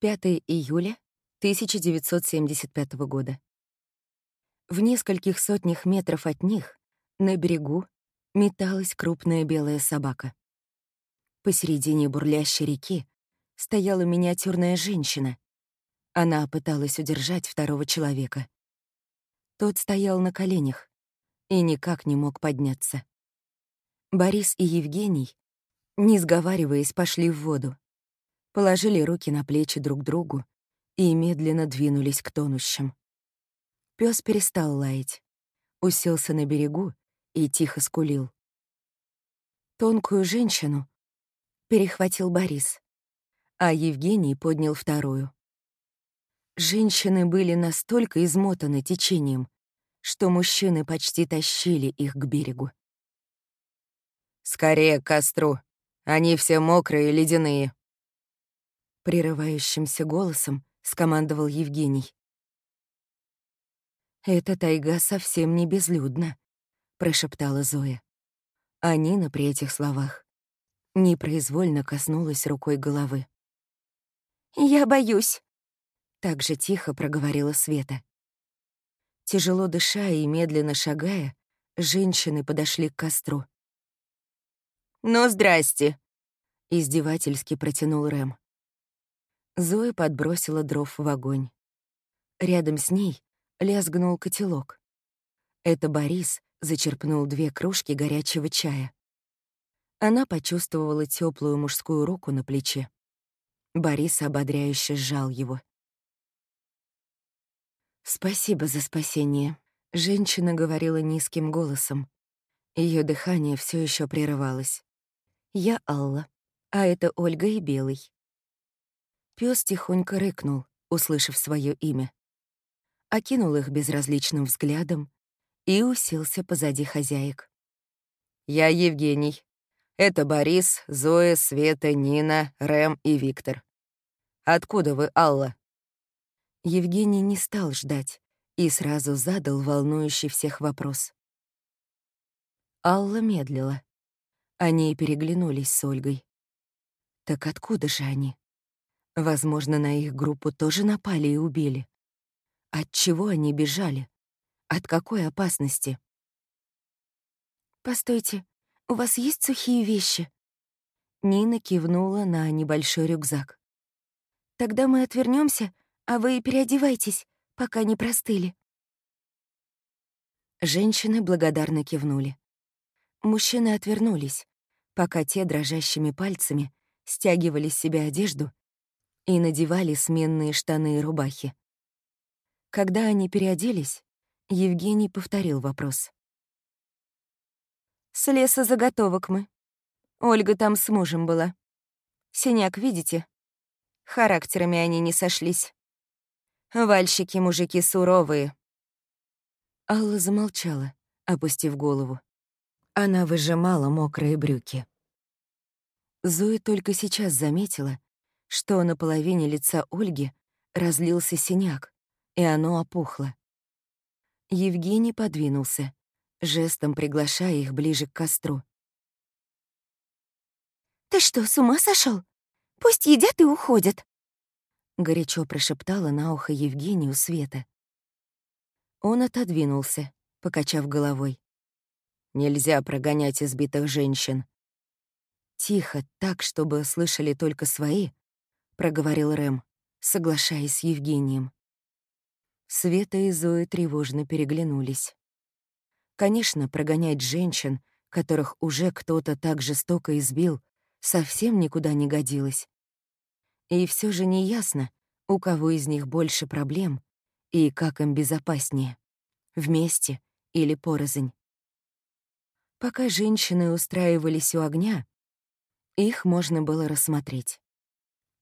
5 июля 1975 года. В нескольких сотнях метров от них, на берегу, металась крупная белая собака. Посередине бурлящей реки стояла миниатюрная женщина. Она пыталась удержать второго человека. Тот стоял на коленях и никак не мог подняться. Борис и Евгений, не сговариваясь, пошли в воду положили руки на плечи друг другу и медленно двинулись к тонущим. Пёс перестал лаять, уселся на берегу и тихо скулил. Тонкую женщину перехватил Борис, а Евгений поднял вторую. Женщины были настолько измотаны течением, что мужчины почти тащили их к берегу. «Скорее к костру! Они все мокрые и ледяные!» Прерывающимся голосом скомандовал Евгений. «Эта тайга совсем не безлюдна», — прошептала Зоя. А Нина при этих словах непроизвольно коснулась рукой головы. «Я боюсь», — так же тихо проговорила Света. Тяжело дыша и медленно шагая, женщины подошли к костру. «Ну, здрасте!» — издевательски протянул Рэм. Зоя подбросила дров в огонь. Рядом с ней лязгнул котелок. Это Борис зачерпнул две кружки горячего чая. Она почувствовала теплую мужскую руку на плече. Борис ободряюще сжал его. «Спасибо за спасение», — женщина говорила низким голосом. Ее дыхание все еще прерывалось. «Я Алла, а это Ольга и Белый. Пёс тихонько рыкнул, услышав свое имя. Окинул их безразличным взглядом и уселся позади хозяек. «Я Евгений. Это Борис, Зоя, Света, Нина, Рэм и Виктор. Откуда вы, Алла?» Евгений не стал ждать и сразу задал волнующий всех вопрос. Алла медлила. Они переглянулись с Ольгой. Так откуда же они? Возможно, на их группу тоже напали и убили. От чего они бежали? От какой опасности? «Постойте, у вас есть сухие вещи?» Нина кивнула на небольшой рюкзак. «Тогда мы отвернемся, а вы переодевайтесь, пока не простыли». Женщины благодарно кивнули. Мужчины отвернулись, пока те дрожащими пальцами стягивали с себя одежду и надевали сменные штаны и рубахи. Когда они переоделись, Евгений повторил вопрос. «С леса заготовок мы. Ольга там с мужем была. Синяк, видите? Характерами они не сошлись. Вальщики мужики суровые». Алла замолчала, опустив голову. Она выжимала мокрые брюки. Зоя только сейчас заметила, что на половине лица Ольги разлился синяк, и оно опухло. Евгений подвинулся, жестом приглашая их ближе к костру. «Ты что, с ума сошел? Пусть едят и уходят!» Горячо прошептала на ухо Евгению Света. Он отодвинулся, покачав головой. «Нельзя прогонять избитых женщин». Тихо, так, чтобы слышали только свои, проговорил Рэм, соглашаясь с Евгением. Света и Зои тревожно переглянулись. Конечно, прогонять женщин, которых уже кто-то так жестоко избил, совсем никуда не годилось. И все же неясно, у кого из них больше проблем и как им безопаснее — вместе или порознь. Пока женщины устраивались у огня, их можно было рассмотреть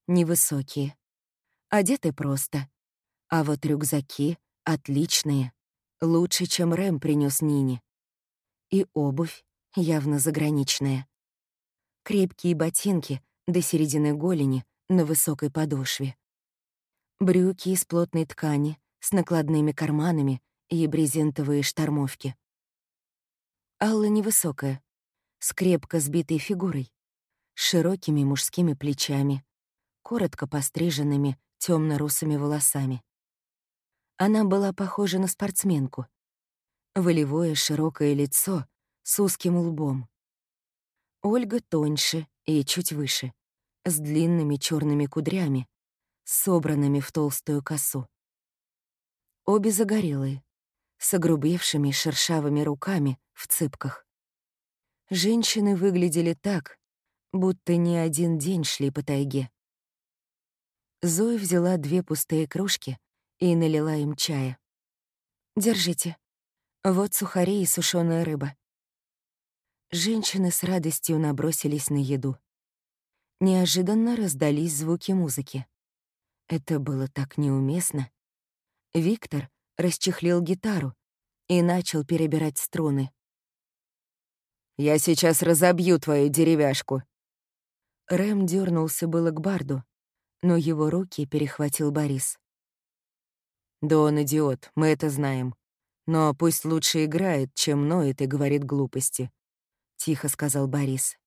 невысокие. Одеты просто. А вот рюкзаки отличные. Лучше, чем Рэм принес Нине. И обувь явно заграничная. Крепкие ботинки до середины голени на высокой подошве. Брюки из плотной ткани с накладными карманами и брезентовые штормовки. Алла невысокая, с крепко сбитой фигурой, широкими мужскими плечами, коротко постриженными темно-русыми волосами. Она была похожа на спортсменку. Волевое широкое лицо с узким лбом. Ольга тоньше и чуть выше, с длинными черными кудрями, собранными в толстую косу. Обе загорелые, с огрубевшими шершавыми руками в цыпках. Женщины выглядели так, будто не один день шли по тайге. Зоя взяла две пустые кружки и налила им чая. «Держите. Вот сухари и сушеная рыба». Женщины с радостью набросились на еду. Неожиданно раздались звуки музыки. Это было так неуместно. Виктор расчехлил гитару и начал перебирать струны. «Я сейчас разобью твою деревяшку». Рэм дернулся было к барду, но его руки перехватил Борис. «Да он идиот, мы это знаем. Но пусть лучше играет, чем ноет и говорит глупости», — тихо сказал Борис.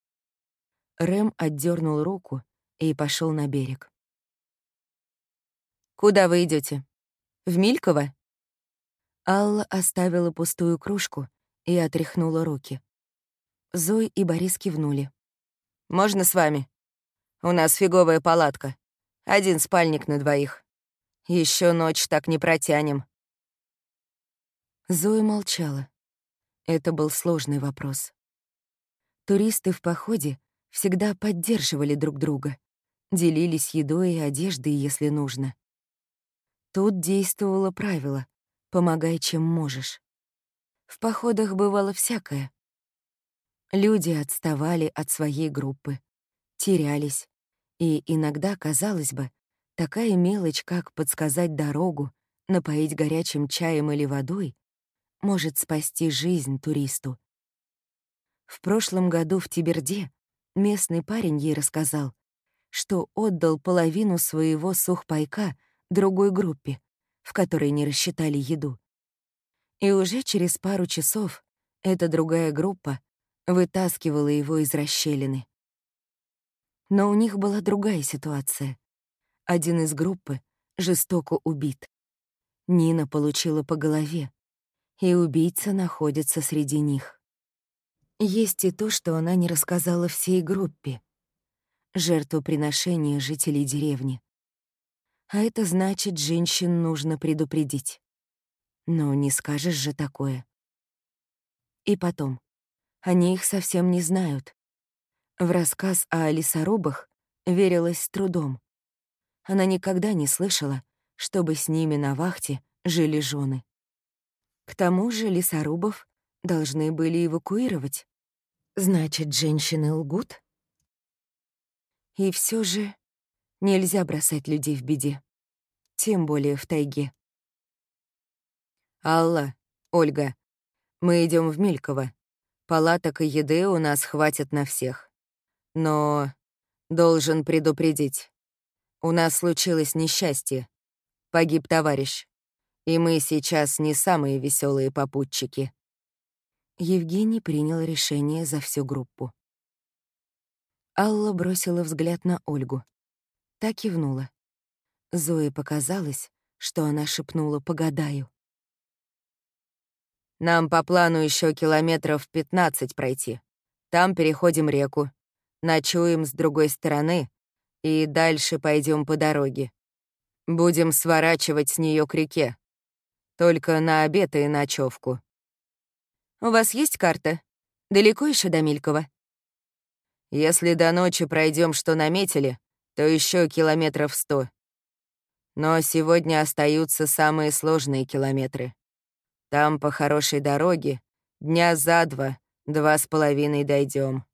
Рэм отдернул руку и пошел на берег. «Куда вы идете? В Мильково?» Алла оставила пустую кружку и отряхнула руки. Зой и Борис кивнули. «Можно с вами? У нас фиговая палатка. Один спальник на двоих. Еще ночь так не протянем». Зоя молчала. Это был сложный вопрос. Туристы в походе всегда поддерживали друг друга, делились едой и одеждой, если нужно. Тут действовало правило «помогай, чем можешь». В походах бывало всякое. Люди отставали от своей группы, терялись, и иногда, казалось бы, такая мелочь, как подсказать дорогу, напоить горячим чаем или водой, может спасти жизнь туристу. В прошлом году в Тиберде местный парень ей рассказал, что отдал половину своего сухпайка — другой группе, в которой не рассчитали еду. И уже через пару часов эта другая группа вытаскивала его из расщелины. Но у них была другая ситуация. Один из группы жестоко убит. Нина получила по голове, и убийца находится среди них. Есть и то, что она не рассказала всей группе. Жертвоприношение жителей деревни. А это значит, женщин нужно предупредить. Но не скажешь же такое. И потом, они их совсем не знают. В рассказ о лесорубах верилась с трудом. Она никогда не слышала, чтобы с ними на вахте жили жены. К тому же лесорубов должны были эвакуировать. Значит, женщины лгут? И все же Нельзя бросать людей в беде. Тем более в тайге. «Алла, Ольга, мы идем в Мильково. Палаток и еды у нас хватит на всех. Но должен предупредить. У нас случилось несчастье. Погиб товарищ. И мы сейчас не самые веселые попутчики». Евгений принял решение за всю группу. Алла бросила взгляд на Ольгу. Та кивнула. Зое показалось, что она шепнула «погадаю». «Нам по плану еще километров 15 пройти. Там переходим реку, ночуем с другой стороны и дальше пойдем по дороге. Будем сворачивать с нее к реке. Только на обед и ночевку. «У вас есть карта? Далеко еще до Милькова?» «Если до ночи пройдем, что наметили, то еще километров сто. Но сегодня остаются самые сложные километры. Там по хорошей дороге дня за два, два с половиной дойдем.